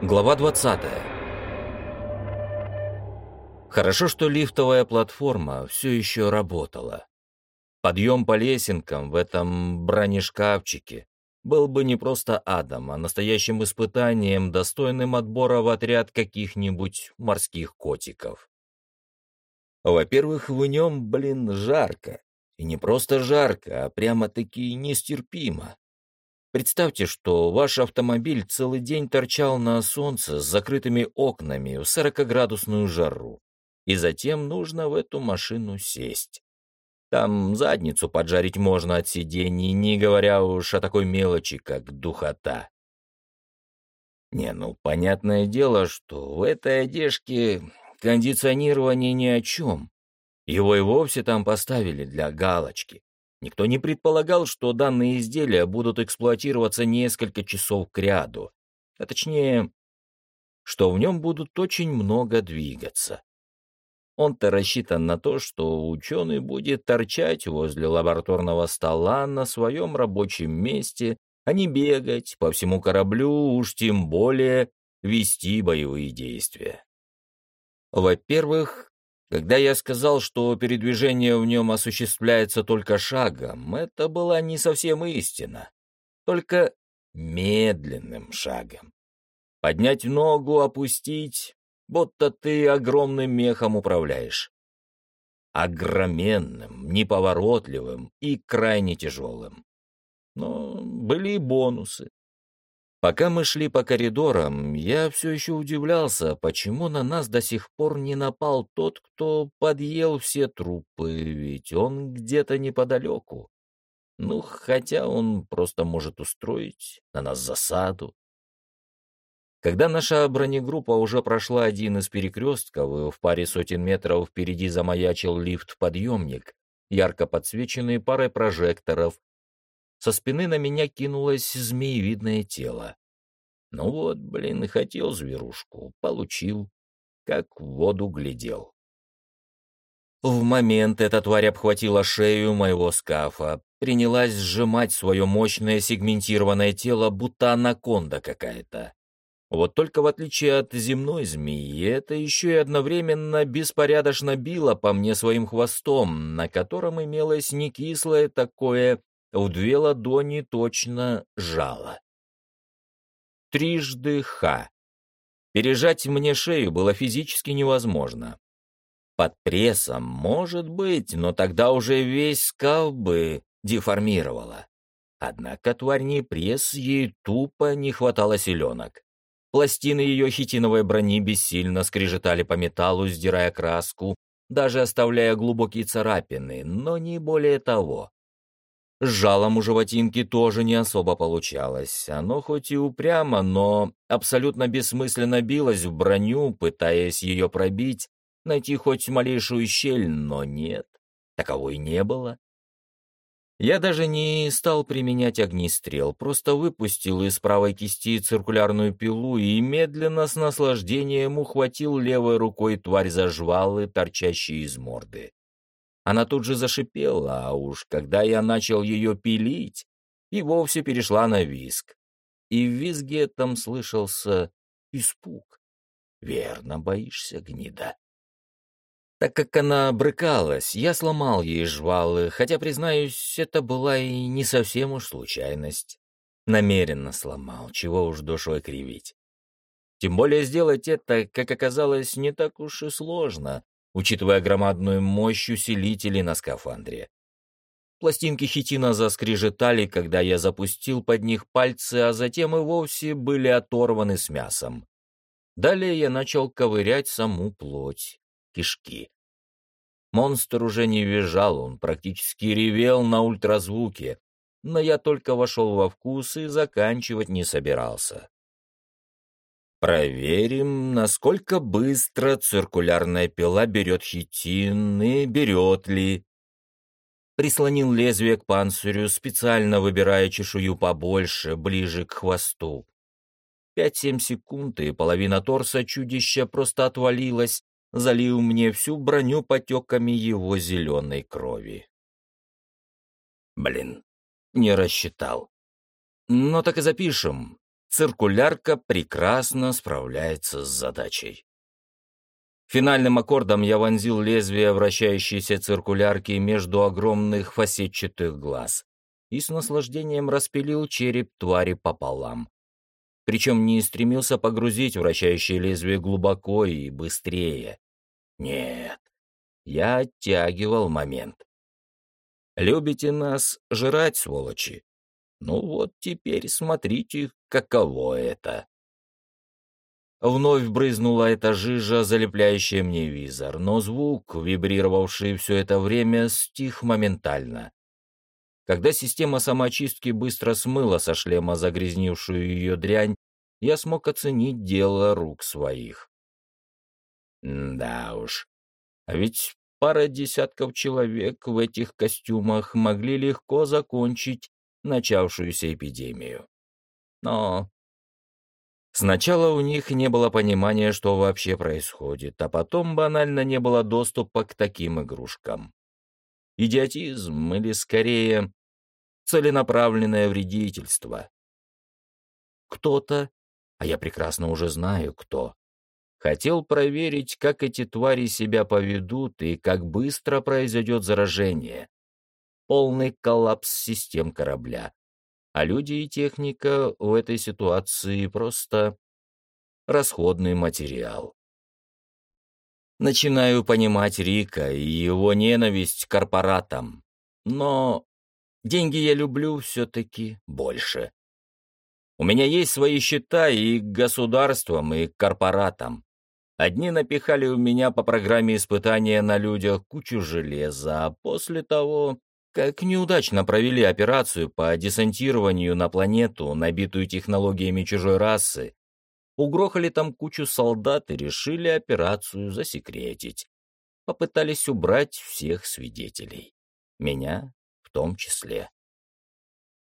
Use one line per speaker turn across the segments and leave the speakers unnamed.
Глава 20. Хорошо, что лифтовая платформа все еще работала. Подъем по лесенкам в этом бронешкафчике был бы не просто адом, а настоящим испытанием, достойным отбора в отряд каких-нибудь морских котиков. Во-первых, в нем, блин, жарко. И не просто жарко, а прямо-таки нестерпимо. Представьте, что ваш автомобиль целый день торчал на солнце с закрытыми окнами в 40-градусную жару, и затем нужно в эту машину сесть. Там задницу поджарить можно от сидений, не говоря уж о такой мелочи, как духота. Не, ну, понятное дело, что в этой одежке кондиционирование ни о чем. Его и вовсе там поставили для галочки. Никто не предполагал, что данные изделия будут эксплуатироваться несколько часов кряду, а точнее, что в нем будут очень много двигаться. Он-то рассчитан на то, что ученый будет торчать возле лабораторного стола на своем рабочем месте, а не бегать по всему кораблю, уж тем более вести боевые действия. Во-первых, когда я сказал, что передвижение в нем осуществляется только шагом, это была не совсем истина, только медленным шагом. Поднять ногу, опустить, будто ты огромным мехом управляешь. Огроменным, неповоротливым и крайне тяжелым. Но были и бонусы. Пока мы шли по коридорам, я все еще удивлялся, почему на нас до сих пор не напал тот, кто подъел все трупы, ведь он где-то неподалеку. Ну, хотя он просто может устроить на нас засаду. Когда наша бронегруппа уже прошла один из перекрестков, и в паре сотен метров впереди замаячил лифт-подъемник, ярко подсвеченный парой прожекторов, со спины на меня кинулось змеевидное тело. Ну вот, блин, хотел зверушку, получил, как в воду глядел. В момент эта тварь обхватила шею моего скафа, принялась сжимать свое мощное сегментированное тело, будто анаконда какая-то. Вот только в отличие от земной змеи, это еще и одновременно беспорядочно било по мне своим хвостом, на котором имелось не кислое такое в две ладони точно жало. Трижды ха. Пережать мне шею было физически невозможно. Под прессом, может быть, но тогда уже весь скаф бы деформировала. Однако тварь не пресс, ей тупо не хватало селенок. Пластины ее хитиновой брони бессильно скрежетали по металлу, сдирая краску, даже оставляя глубокие царапины, но не более того. С жалом у животинки тоже не особо получалось. Оно хоть и упрямо, но абсолютно бессмысленно билось в броню, пытаясь ее пробить, найти хоть малейшую щель, но нет, таковой не было. Я даже не стал применять огнестрел, просто выпустил из правой кисти циркулярную пилу и медленно с наслаждением ухватил левой рукой тварь за жвалы, торчащие из морды. Она тут же зашипела, а уж когда я начал ее пилить, и вовсе перешла на виск. И в визге там слышался испуг. «Верно, боишься, гнида». Так как она брыкалась, я сломал ей жвалы, хотя, признаюсь, это была и не совсем уж случайность. Намеренно сломал, чего уж душой кривить. Тем более сделать это, как оказалось, не так уж и сложно, учитывая громадную мощь усилителей на скафандре. Пластинки хитина заскрежетали, когда я запустил под них пальцы, а затем и вовсе были оторваны с мясом. Далее я начал ковырять саму плоть, кишки. Монстр уже не визжал, он практически ревел на ультразвуке, но я только вошел во вкус и заканчивать не собирался. Проверим, насколько быстро циркулярная пила берет хитин и берет ли. Прислонил лезвие к панцирю, специально выбирая чешую побольше, ближе к хвосту. Пять-семь секунд, и половина торса чудища просто отвалилась, залив мне всю броню потеками его зеленой крови. Блин, не рассчитал. Но так и запишем. Циркулярка прекрасно справляется с задачей. Финальным аккордом я вонзил лезвие вращающейся циркулярки между огромных фасетчатых глаз и с наслаждением распилил череп твари пополам. Причем не стремился погрузить вращающее лезвие глубоко и быстрее. Нет, я оттягивал момент. Любите нас жрать, сволочи? Ну вот теперь смотрите, каково это. Вновь брызнула эта жижа, залепляющая мне визор, но звук, вибрировавший все это время, стих моментально. Когда система самоочистки быстро смыла со шлема загрязнившую ее дрянь, я смог оценить дело рук своих. Да уж, а ведь пара десятков человек в этих костюмах могли легко закончить начавшуюся эпидемию. Но Сначала у них не было понимания, что вообще происходит, а потом банально не было доступа к таким игрушкам. Идиотизм или, скорее, целенаправленное вредительство. Кто-то, а я прекрасно уже знаю кто, хотел проверить, как эти твари себя поведут и как быстро произойдет заражение. Полный коллапс систем корабля а люди и техника в этой ситуации просто расходный материал. Начинаю понимать Рика и его ненависть к корпоратам, но деньги я люблю все-таки больше. У меня есть свои счета и к государствам, и к корпоратам. Одни напихали у меня по программе испытания на людях кучу железа, а после того как неудачно провели операцию по десантированию на планету, набитую технологиями чужой расы, угрохали там кучу солдат и решили операцию засекретить. Попытались убрать всех свидетелей. Меня в том числе.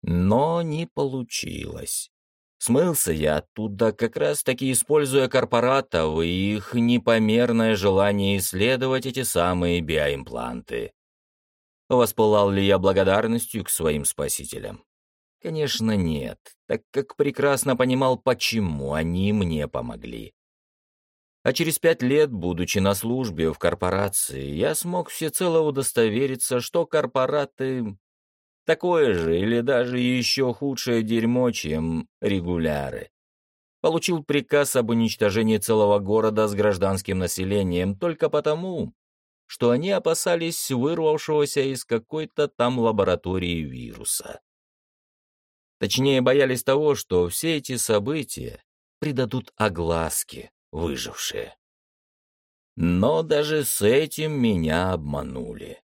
Но не получилось. Смылся я оттуда, как раз-таки используя корпоратов и их непомерное желание исследовать эти самые биоимпланты. Воспылал ли я благодарностью к своим спасителям? Конечно, нет, так как прекрасно понимал, почему они мне помогли. А через пять лет, будучи на службе в корпорации, я смог всецело удостовериться, что корпораты такое же или даже еще худшее дерьмо, чем регуляры. Получил приказ об уничтожении целого города с гражданским населением только потому, что они опасались вырвавшегося из какой-то там лаборатории вируса. Точнее, боялись того, что все эти события придадут огласке выжившие. Но даже с этим меня обманули.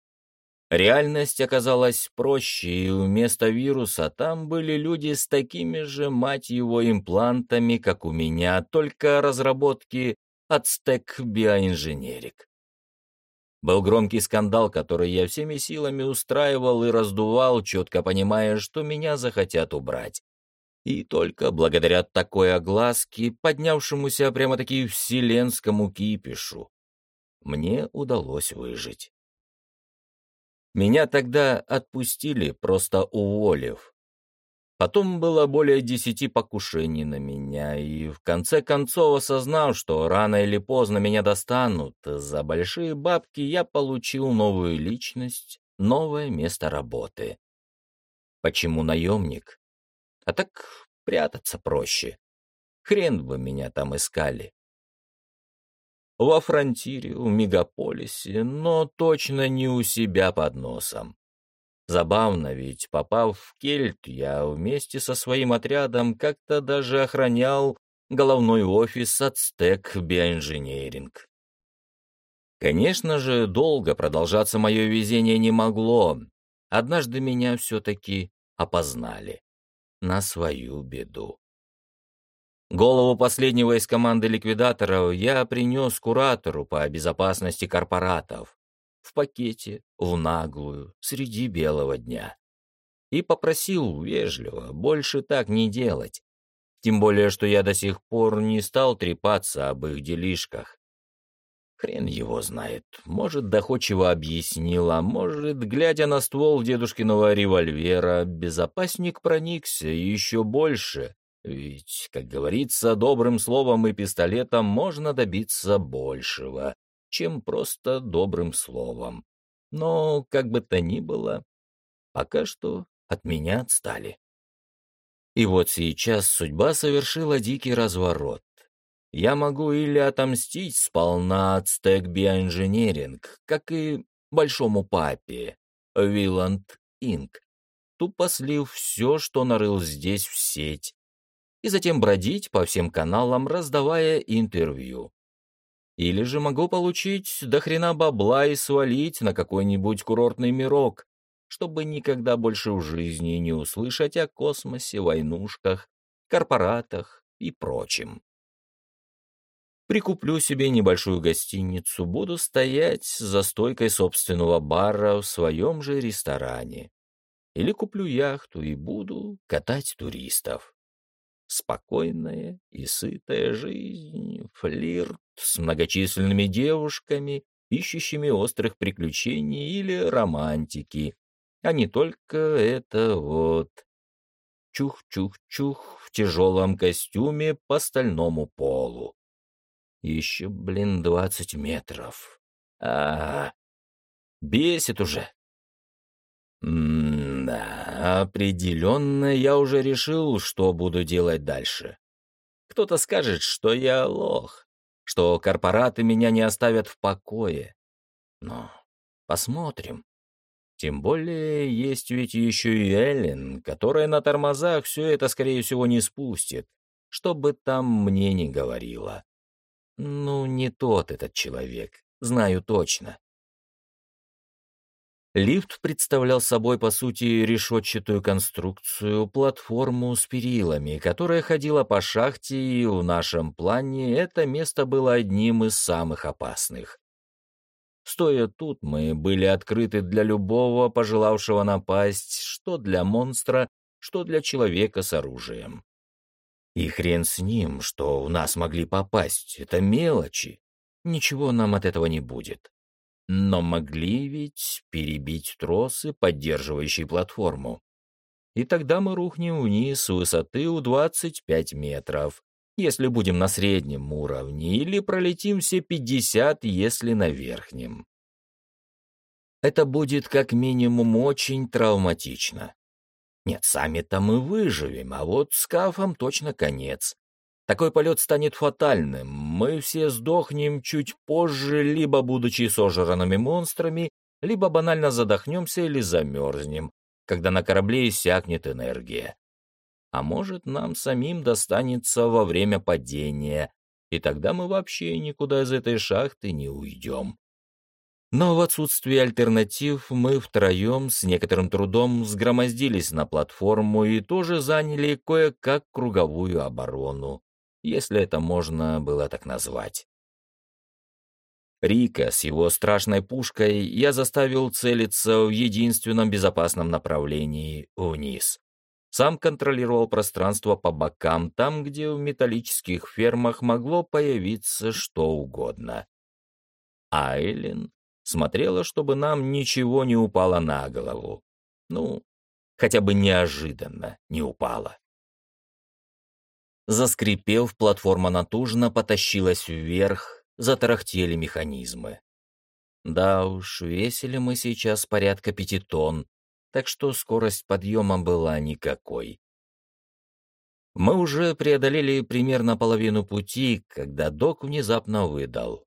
Реальность оказалась проще, и вместо вируса там были люди с такими же, мать его, имплантами, как у меня, только разработки от стек биоинженерик. Был громкий скандал, который я всеми силами устраивал и раздувал, четко понимая, что меня захотят убрать. И только благодаря такой огласке, поднявшемуся прямо-таки вселенскому кипишу, мне удалось выжить. Меня тогда отпустили, просто уволив, Потом было более десяти покушений на меня, и в конце концов, осознав, что рано или поздно меня достанут, за большие бабки я получил новую личность, новое место работы. Почему наемник? А так прятаться проще. Хрен бы меня там искали. Во фронтире, в мегаполисе, но точно не у себя под носом. Забавно, ведь попав в Кельт, я вместе со своим отрядом как-то даже охранял головной офис Ацтек Биоинженеринг. Конечно же, долго продолжаться мое везение не могло. Однажды меня все-таки опознали. На свою беду. Голову последнего из команды ликвидаторов я принес куратору по безопасности корпоратов в пакете, в наглую, среди белого дня. И попросил вежливо больше так не делать. Тем более, что я до сих пор не стал трепаться об их делишках. Хрен его знает. Может, доходчиво объяснил, а может, глядя на ствол дедушкиного револьвера, безопасник проникся еще больше Ведь, как говорится, добрым словом и пистолетом можно добиться большего, чем просто добрым словом. Но, как бы то ни было, пока что от меня отстали. И вот сейчас судьба совершила дикий разворот. Я могу или отомстить сполна от Stack Bioengineering, как и большому папе, Виланд Инк, тупо слив все, что нарыл здесь в сеть, и затем бродить по всем каналам, раздавая интервью. Или же могу получить до хрена бабла и свалить на какой-нибудь курортный мирок, чтобы никогда больше в жизни не услышать о космосе, войнушках, корпоратах и прочем. Прикуплю себе небольшую гостиницу, буду стоять за стойкой собственного бара в своем же ресторане. Или куплю яхту и буду катать туристов. Спокойная и сытая жизнь, флирт с многочисленными девушками, ищущими острых приключений или романтики, а не только это вот. Чух-чух-чух в тяжелом костюме по стальному полу. Еще, блин, двадцать метров. А, -а, -а. бесит уже. М-да, определенно я уже решил, что буду делать дальше. Кто-то скажет, что я лох, что корпораты меня не оставят в покое. Но посмотрим. Тем более есть ведь еще и Эллен, которая на тормозах все это, скорее всего, не спустит, что бы там мне ни говорила. Ну, не тот этот человек, знаю точно. Лифт представлял собой, по сути, решетчатую конструкцию, платформу с перилами, которая ходила по шахте, и в нашем плане это место было одним из самых опасных. Стоя тут, мы были открыты для любого, пожелавшего напасть, что для монстра, что для человека с оружием. И хрен с ним, что у нас могли попасть, это мелочи. Ничего нам от этого не будет. Но могли ведь перебить тросы, поддерживающие платформу. И тогда мы рухнем вниз с высоты у 25 метров, если будем на среднем уровне, или пролетим все 50, если на верхнем. Это будет как минимум очень травматично. Нет, сами-то мы выживем, а вот с кафом точно конец. Такой полет станет фатальным. Мы все сдохнем чуть позже, либо будучи сожранными монстрами, либо банально задохнемся или замерзнем, когда на корабле иссякнет энергия а может, нам самим достанется во время падения, и тогда мы вообще никуда из этой шахты не уйдем. Но в отсутствие альтернатив мы втроем с некоторым трудом сгромоздились на платформу и тоже заняли кое-как круговую оборону, если это можно было так назвать. Рика с его страшной пушкой я заставил целиться в единственном безопасном направлении — вниз. Сам контролировал пространство по бокам, там, где в металлических фермах могло появиться что угодно. А Эллен смотрела, чтобы нам ничего не упало на голову. Ну, хотя бы неожиданно не упало. Заскрипев, платформа натужно потащилась вверх, затарахтели механизмы. Да уж, весили мы сейчас порядка пяти тонн, так что скорость подъема была никакой. Мы уже преодолели примерно половину пути, когда док внезапно выдал.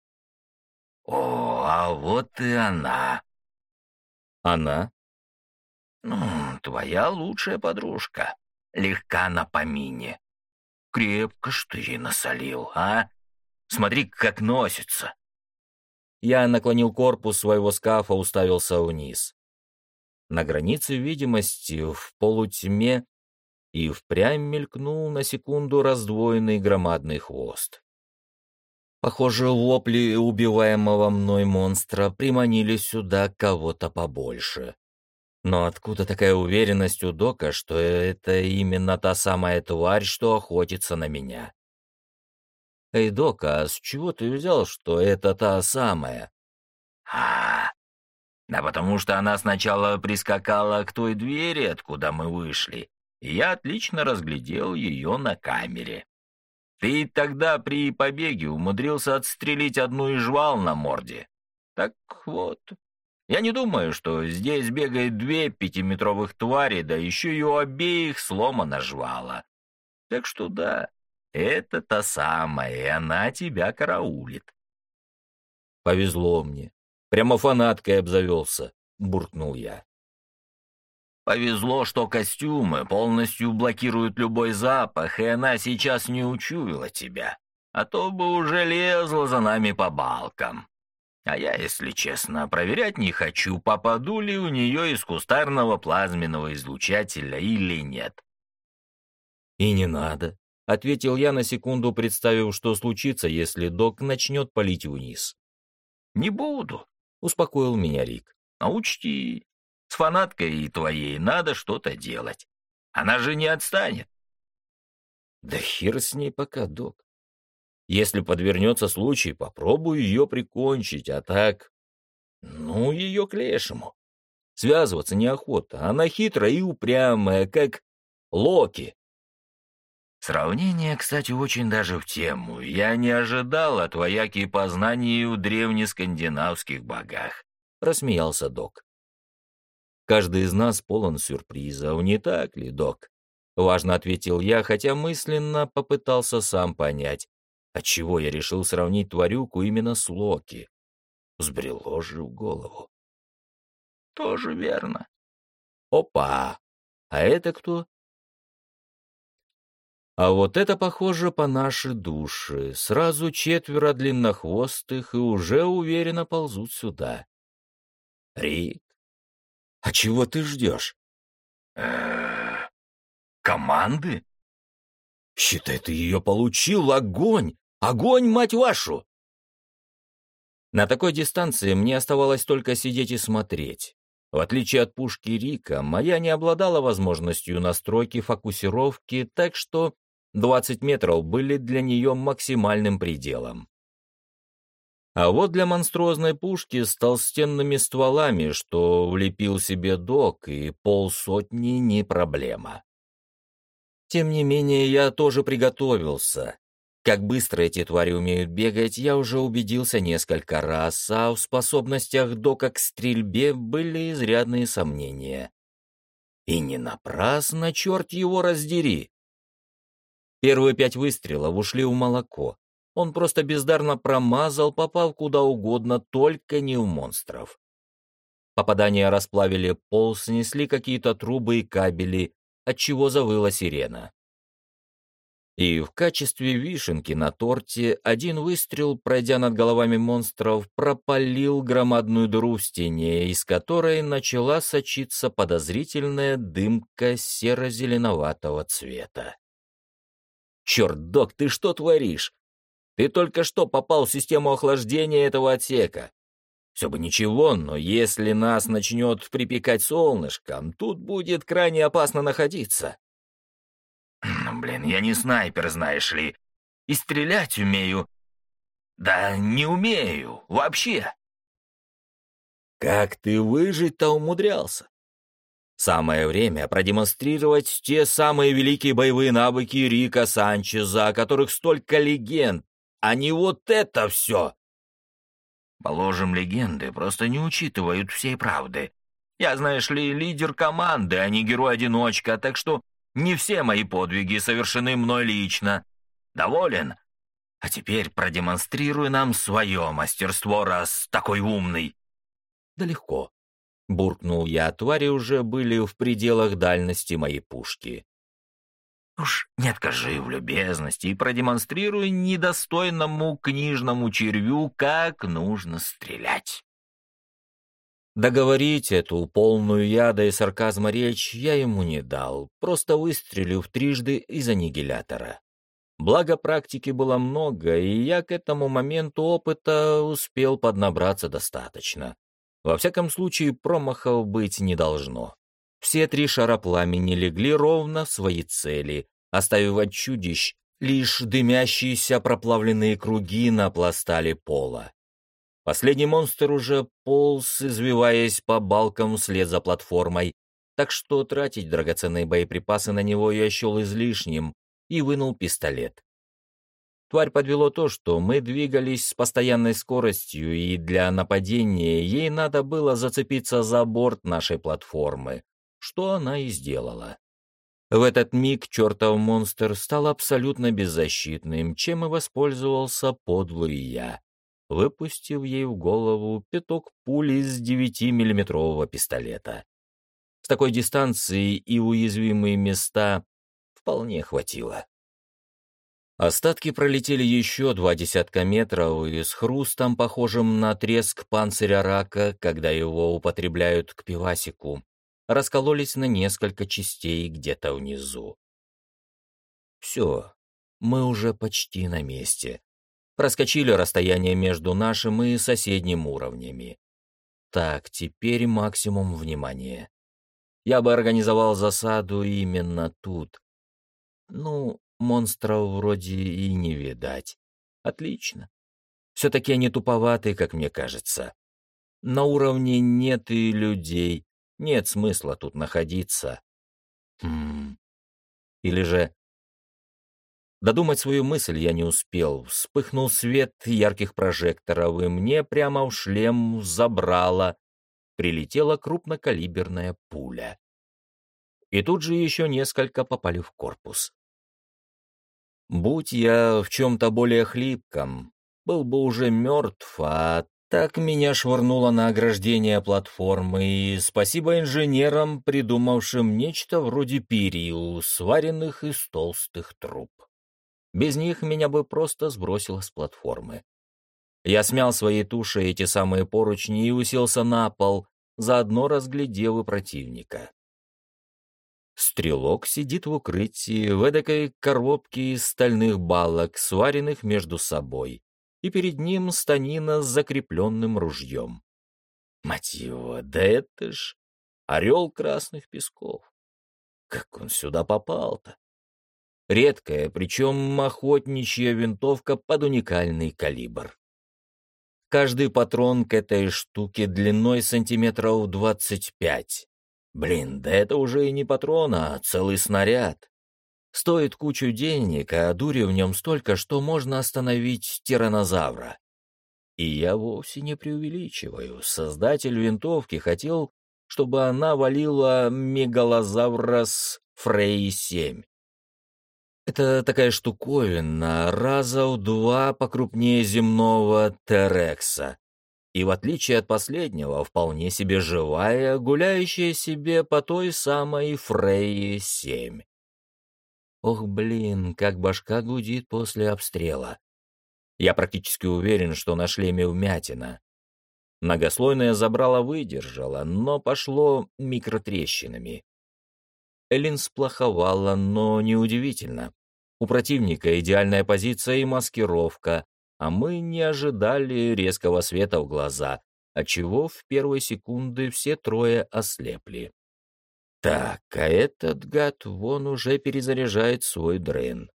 «О, а вот и она!»
«Она?»
«Ну, твоя лучшая подружка. Легка на помине. Крепко ж ей насолил, а? Смотри, как носится!»
Я наклонил корпус своего скафа, уставился вниз на границе видимости, в полутьме, и впрямь мелькнул на секунду раздвоенный громадный хвост. Похоже, вопли убиваемого мной монстра приманили сюда кого-то побольше. Но откуда такая уверенность у Дока, что это именно та самая тварь, что охотится на меня? Эй, Док, а с чего ты взял, что это та самая?
А, да потому что она сначала прискакала к той двери, откуда мы вышли, и я отлично разглядел ее на камере. Ты тогда при побеге умудрился отстрелить одну из жвал на морде. Так вот, я не думаю, что здесь бегает две пятиметровых твари, да еще и у обеих сломана жвала. Так что да, это та самая, и она тебя караулит.
Повезло мне. Прямо фанаткой обзавелся, буркнул я.
Повезло, что костюмы полностью блокируют любой запах, и она сейчас не учуяла тебя. А то бы уже лезла за нами по балкам. А я, если честно, проверять не хочу, попаду ли у нее из кустарного плазменного излучателя или нет.
«И не надо», — ответил я на секунду, представив, что случится, если док начнет палить вниз.
«Не буду», —
успокоил меня Рик.
«А учти, с фанаткой твоей надо что-то делать. Она же не отстанет.
Да хер с ней пока, док. Если подвернется случай, попробую ее прикончить, а так... Ну, ее к лешему. Связываться неохота, она хитрая и упрямая, как Локи.
Сравнение, кстати, очень даже в тему. Я не ожидал от вояки познаний в древнескандинавских богах.
Рассмеялся док. Каждый из нас полон сюрпризов, не так ли, док? Важно ответил я, хотя мысленно попытался сам понять, отчего я решил сравнить тварюку именно с Локи. Сбрело же в голову.
Тоже верно.
Опа! А это кто? А вот это похоже по нашей душе. Сразу четверо длиннохвостых и уже уверенно ползут сюда. Рик, а чего ты ждешь?
Команды?
Считай, ты ее получил. Огонь! Огонь, мать вашу! На такой дистанции мне оставалось только сидеть и смотреть. В отличие от пушки Рика, моя не обладала возможностью настройки фокусировки, так что 20 метров были для нее максимальным пределом. А вот для монструозной пушки с толстенными стволами, что влепил себе док, и полсотни не проблема. Тем не менее, я тоже приготовился. Как быстро эти твари умеют бегать, я уже убедился несколько раз, а в способностях дока к стрельбе были изрядные сомнения. И не напрасно, черт его раздери. Первые пять выстрелов ушли в молоко. Он просто бездарно промазал, попал куда угодно, только не в монстров. Попадания расплавили пол, снесли какие-то трубы и кабели, отчего завыла сирена. И в качестве вишенки на торте один выстрел, пройдя над головами монстров, пропалил громадную дыру в стене, из которой начала сочиться подозрительная дымка серо-зеленоватого цвета. «Черт, док, ты что творишь?» Ты только что попал в систему охлаждения этого отсека. Все бы ничего, но если нас начнет припекать солнышком, тут будет крайне опасно находиться.
Ну, блин, я не снайпер, знаешь ли. И стрелять умею. Да не умею, вообще.
Как ты выжить-то умудрялся? Самое время продемонстрировать те самые великие боевые навыки Рика Санчеза, о которых столько легенд, а не вот это все.
Положим, легенды просто не учитывают всей правды. Я, знаешь ли, лидер команды, а не герой-одиночка, так что не все мои подвиги совершены мной лично. Доволен? А теперь продемонстрируй нам свое мастерство, раз такой умный.
Да легко. Буркнул я, твари уже были в пределах дальности моей пушки.
Уж не откажи в любезности и продемонстрируй недостойному книжному червю, как нужно стрелять.
Договорить эту полную яда и сарказма речь я ему не дал, просто выстрелив трижды из аннигилятора. Благо практики было много, и я к этому моменту опыта успел поднабраться достаточно. Во всяком случае, промахов быть не должно. Все три шара пламени легли ровно в свои цели, оставив от чудищ лишь дымящиеся проплавленные круги на пластале пола. Последний монстр уже полз, извиваясь по балкам вслед за платформой, так что тратить драгоценные боеприпасы на него я счел излишним и вынул пистолет. Тварь подвело то, что мы двигались с постоянной скоростью, и для нападения ей надо было зацепиться за борт нашей платформы, что она и сделала. В этот миг чертов монстр стал абсолютно беззащитным, чем и воспользовался подлый я, выпустив ей в голову пяток пуль из 9-миллиметрового пистолета. С такой дистанции и уязвимые места вполне хватило. Остатки пролетели еще два десятка метров и с хрустом, похожим на треск панциря рака, когда его употребляют к пивасику, раскололись на несколько частей где-то внизу. Все, мы уже почти на месте. Проскочили расстояние между нашим и соседним уровнями. Так, теперь максимум внимания. Я бы организовал засаду именно тут. Ну, монстров вроде и не видать. Отлично. Все-таки они туповаты, как мне кажется. На уровне нет и людей, нет смысла тут находиться. Хм. Или же... Додумать свою мысль я не успел. Вспыхнул свет ярких прожекторов, и мне прямо в шлем забрало. Прилетела крупнокалиберная пуля. И тут же еще несколько попали в корпус. Будь я в чем-то более хлипком, был бы уже мертв, а так меня швырнуло на ограждение платформы, и спасибо инженерам, придумавшим нечто вроде перил, сваренных из толстых труб. Без них меня бы просто сбросило с платформы. Я смял своей тушей эти самые поручни и уселся на пол, заодно разглядев и противника. Стрелок сидит в укрытии в эдакой коробке из стальных балок, сваренных между собой, и перед ним станина с закрепленным ружьем. Мать его, да это ж орел красных песков. Как он сюда попал-то? Редкая, причем охотничья винтовка под уникальный калибр. Каждый патрон к этой штуке длиной сантиметров двадцать пять. Блин, да это уже и не патрон, а целый снаряд. Стоит кучу денег, а дури в нем столько, что можно остановить тиранозавра. И я вовсе не преувеличиваю. Создатель винтовки хотел, чтобы она валила мегалозавра с Фрей-7. Это такая штуковина, раза в два покрупнее земного Терекса и, в отличие от последнего, вполне себе живая, гуляющая себе по той самой Фрейе-7. Ох, блин, как башка гудит после обстрела. Я практически уверен, что на шлеме вмятина. Многослойное забрало выдержало, но пошло микротрещинами. Эллин сплоховала, но неудивительно. У противника идеальная позиция и маскировка, а мы не ожидали резкого света в глаза, отчего в первой секунды все трое ослепли. Так, а этот гад вон уже перезаряжает свой дрын.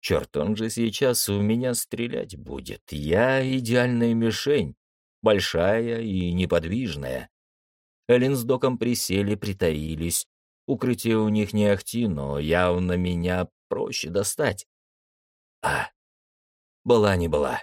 Черт, он же сейчас у меня стрелять будет. Я идеальная мишень, большая и неподвижная. Эллен с Доком присели, притаились. Укрытие у них не ахти, но явно меня проще достать. А, была не была.